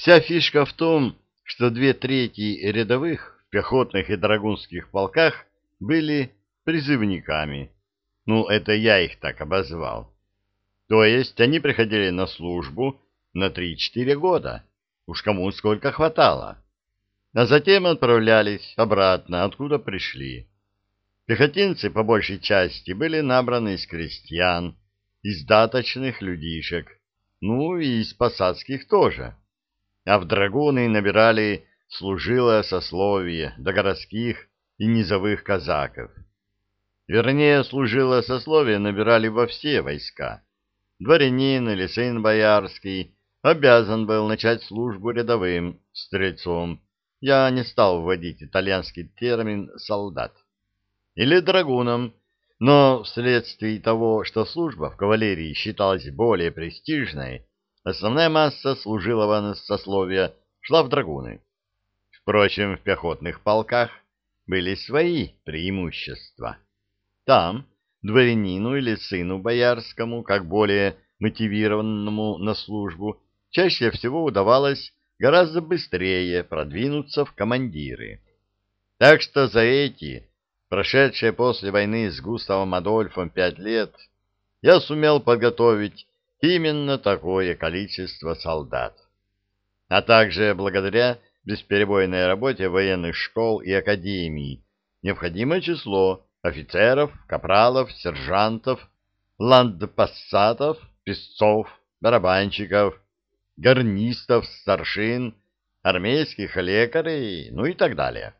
Вся фишка в том, что две трети рядовых в пехотных и драгунских полках были призывниками. Ну, это я их так обозвал. То есть они приходили на службу на 3-4 года. Уж кому сколько хватало. А затем отправлялись обратно, откуда пришли. Пехотинцы, по большей части, были набраны из крестьян, из даточных людишек, ну и из посадских тоже. А в драгуны набирали служилое сословие до городских и низовых казаков. Вернее, служилое сословие набирали во все войска. Дворянин или сын боярский обязан был начать службу рядовым стрельцом. Я не стал вводить итальянский термин «солдат» или драгуном, но вследствие того, что служба в кавалерии считалась более престижной, основная масса служилого сословия шла в драгуны. Впрочем, в пехотных полках были свои преимущества. Там дворянину или сыну боярскому, как более мотивированному на службу, чаще всего удавалось гораздо быстрее продвинуться в командиры. Так что за эти прошедшие после войны с Густавом Адольфом пять лет, я сумел подготовить именно такое количество солдат. А также благодаря бесперебойной работе военных школ и академий необходимое число офицеров, капралов, сержантов, ландпассатов, песцов, барабанщиков, гарнистов, старшин, армейских лекарей, ну и так далее.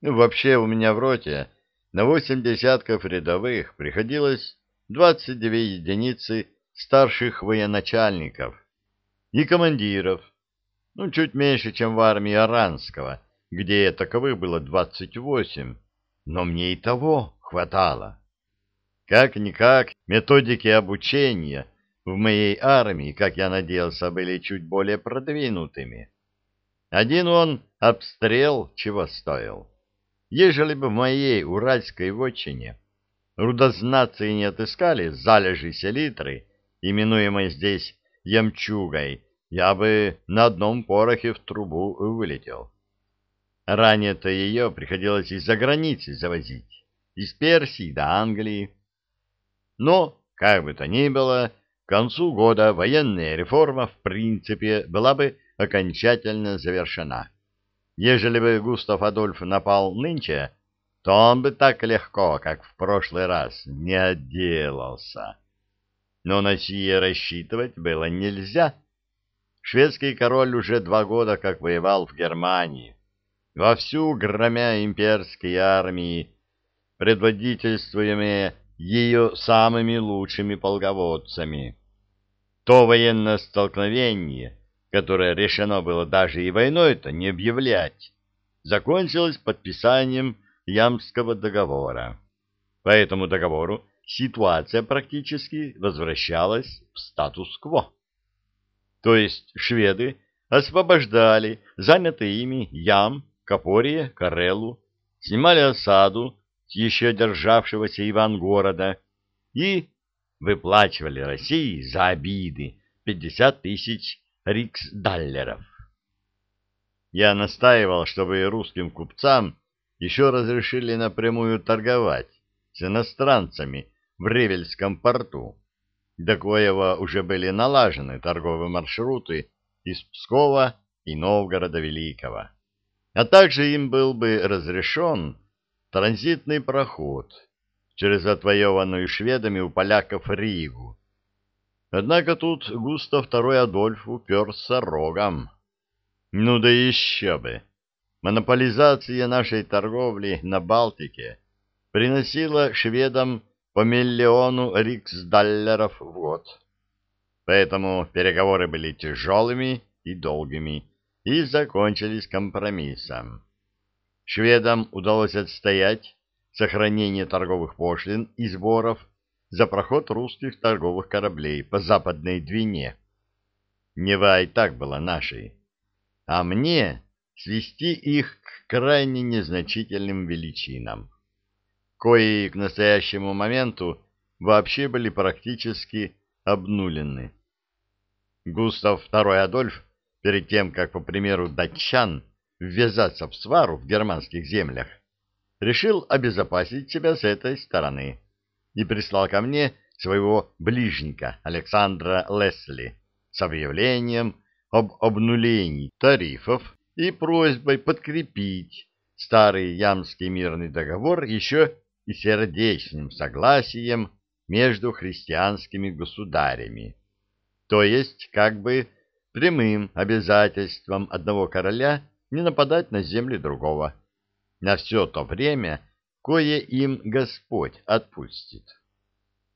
Ну, вообще у меня в роте на восемь десятков рядовых приходилось 22 единицы старших военачальников и командиров, ну, чуть меньше, чем в армии Аранского, где таковых было 28, но мне и того хватало. Как-никак, методики обучения в моей армии, как я надеялся, были чуть более продвинутыми. Один он обстрел чего стоил. Ежели бы в моей уральской вотчине рудознатцы не отыскали залежи селитры, именуемой здесь ямчугой, я бы на одном порохе в трубу вылетел. Ранее-то ее приходилось из-за границы завозить, из Персии до Англии. Но, как бы то ни было, к концу года военная реформа в принципе была бы окончательно завершена. Ежели бы Густав Адольф напал нынче, то он бы так легко, как в прошлый раз, не отделался. Но на сие рассчитывать было нельзя. Шведский король уже два года как воевал в Германии, вовсю громя имперские армии, предводительствуемые ее самыми лучшими полководцами. То военное столкновение — которое решено было даже и войной-то не объявлять, закончилось подписанием Ямского договора. По этому договору ситуация практически возвращалась в статус-кво. То есть шведы освобождали занятые ими Ям, Капорье, Карелу, снимали осаду с еще державшегося Ивангорода и выплачивали России за обиды 50 тысяч риксдаллеров. Я настаивал, чтобы русским купцам еще разрешили напрямую торговать с иностранцами в Ревельском порту. До коего уже были налажены торговые маршруты из Пскова и Новгорода Великого. А также им был бы разрешен транзитный проход через отвоеванную шведами у поляков Ригу, Однако тут Густав II Адольф уперся рогом. Ну да еще бы! Монополизация нашей торговли на Балтике приносила шведам по миллиону риксдаллеров в год. Поэтому переговоры были тяжелыми и долгими и закончились компромиссом. Шведам удалось отстоять сохранение торговых пошлин и сборов за проход русских торговых кораблей по западной Двине. Нева и так была нашей. А мне свести их к крайне незначительным величинам, кои к настоящему моменту вообще были практически обнулены. Густав II Адольф перед тем, как, по примеру датчан, ввязаться в свару в германских землях, решил обезопасить себя с этой стороны и прислал ко мне своего ближника Александра Лесли с объявлением об обнулении тарифов и просьбой подкрепить старый Ямский мирный договор еще и сердечным согласием между христианскими государями, то есть как бы прямым обязательством одного короля не нападать на земли другого. На все то время, кое им Господь отпустит.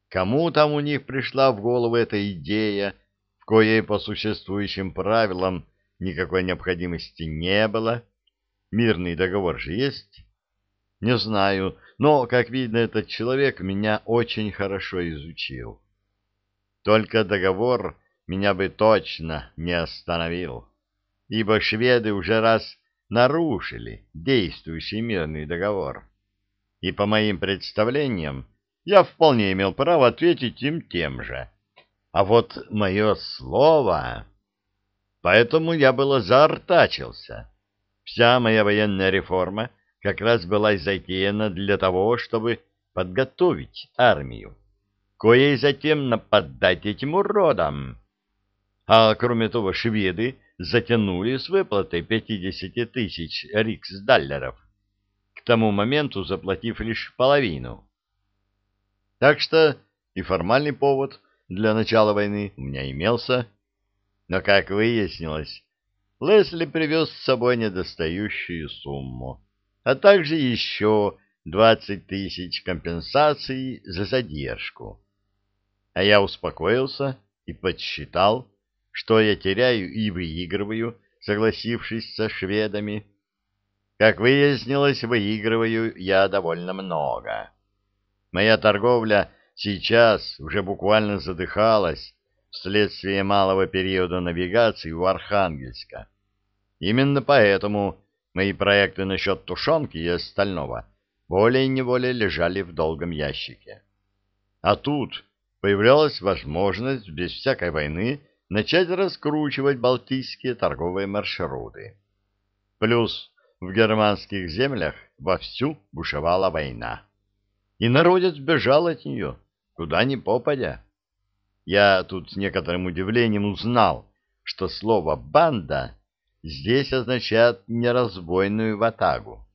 Кому там у них пришла в голову эта идея, в коей по существующим правилам никакой необходимости не было, мирный договор же есть, не знаю, но, как видно, этот человек меня очень хорошо изучил. Только договор меня бы точно не остановил, ибо шведы уже раз нарушили действующий мирный договор. И по моим представлениям, я вполне имел право ответить им тем же. А вот мое слово... Поэтому я было заортачился. Вся моя военная реформа как раз была затеяна для того, чтобы подготовить армию, коей затем нападать этим уродам. А кроме того, шведы затянули с выплатой 50 тысяч риксдаллеров, к тому моменту заплатив лишь половину. Так что и формальный повод для начала войны у меня имелся, но, как выяснилось, Лесли привез с собой недостающую сумму, а также еще 20 тысяч компенсаций за задержку. А я успокоился и подсчитал, что я теряю и выигрываю, согласившись со шведами. Как выяснилось, выигрываю я довольно много. Моя торговля сейчас уже буквально задыхалась вследствие малого периода навигации у Архангельска. Именно поэтому мои проекты насчет тушенки и остального более-неволее лежали в долгом ящике. А тут появлялась возможность без всякой войны начать раскручивать балтийские торговые маршруты. Плюс в германских землях вовсю бушевала война. И народец бежал от нее, куда ни попадя. Я тут с некоторым удивлением узнал, что слово «банда» здесь означает неразбойную ватагу,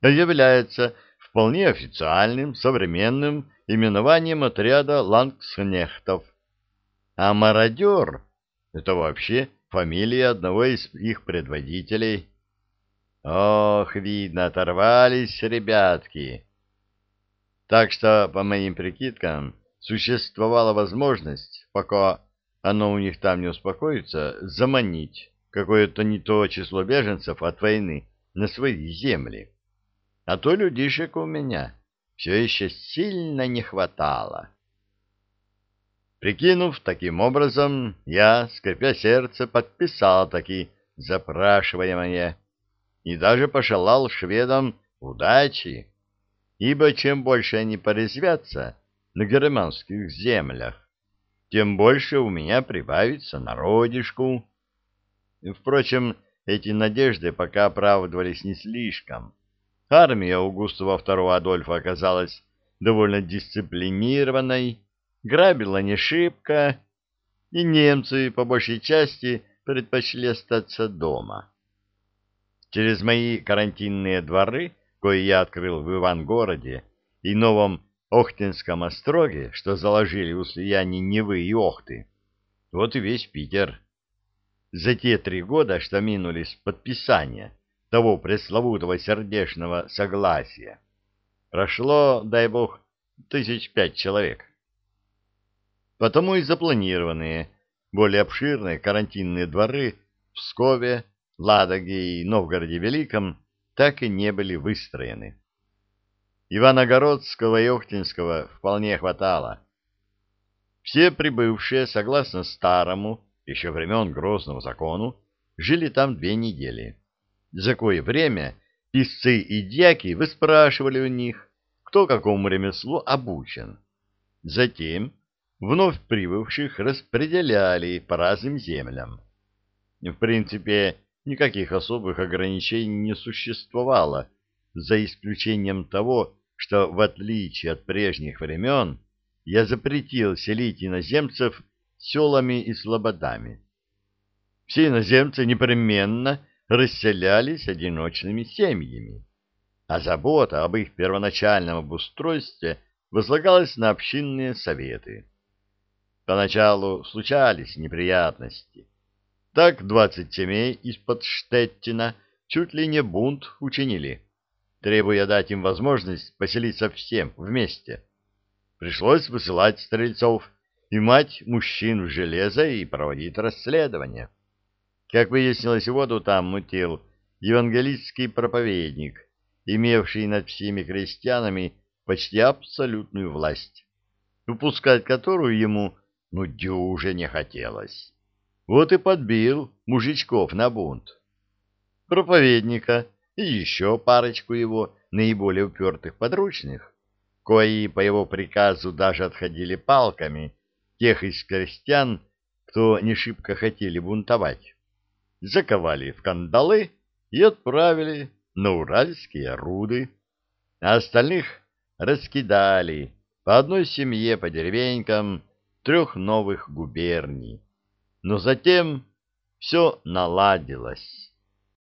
а является вполне официальным современным именованием отряда лангскнехтов. А мародер это вообще фамилия одного из их предводителей. Ох, видно, оторвались ребятки. Так что, по моим прикидкам, существовала возможность, пока оно у них там не успокоится, заманить какое-то не то число беженцев от войны на свои земли. А то людишек у меня все еще сильно не хватало. Прикинув таким образом, я, скрипя сердце, подписал таки запрашиваемое и даже пожелал шведам удачи, ибо чем больше они порезвятся на германских землях, тем больше у меня прибавится народишку. Впрочем, эти надежды пока оправдывались не слишком. Армия у Густава II Адольфа оказалась довольно дисциплинированной, грабила не шибко, и немцы, по большей части, предпочли остаться дома. Через мои карантинные дворы, кои я открыл в Ивангороде и новом Охтинском остроге, что заложили у слияния Невы и Охты, вот и весь Питер. За те три года, что минули с подписания того пресловутого сердечного согласия, прошло, дай бог, тысяч пять человек. Потому и запланированные более обширные карантинные дворы в Пскове, Ладоге и Новгороде Великом так и не были выстроены. Иваногородского и Охтинского вполне хватало. Все прибывшие, согласно старому, еще времен Грозного закону, жили там две недели. За кое время писцы и дьяки выспрашивали у них, кто какому ремеслу обучен. Затем вновь прибывших распределяли по разным землям. В принципе, никаких особых ограничений не существовало, за исключением того, что, в отличие от прежних времен, я запретил селить иноземцев селами и слободами. Все иноземцы непременно расселялись одиночными семьями, а забота об их первоначальном обустройстве возлагалась на общинные советы. Поначалу случались неприятности. Так двадцать семей из-под Штеттина чуть ли не бунт учинили, требуя дать им возможность поселиться всем вместе. Пришлось высылать стрельцов и мать мужчин в железо и проводить расследование. Как выяснилось, воду там мутил евангелистский проповедник, имевший над всеми крестьянами почти абсолютную власть, выпускать которую ему ну дюже не хотелось. Вот и подбил мужичков на бунт. Проповедника и еще парочку его наиболее упертых подручных, кои по его приказу даже отходили палками тех из крестьян, кто не шибко хотели бунтовать заковали в кандалы и отправили на уральские руды, а остальных раскидали по одной семье по деревенькам трех новых губерний. Но затем все наладилось.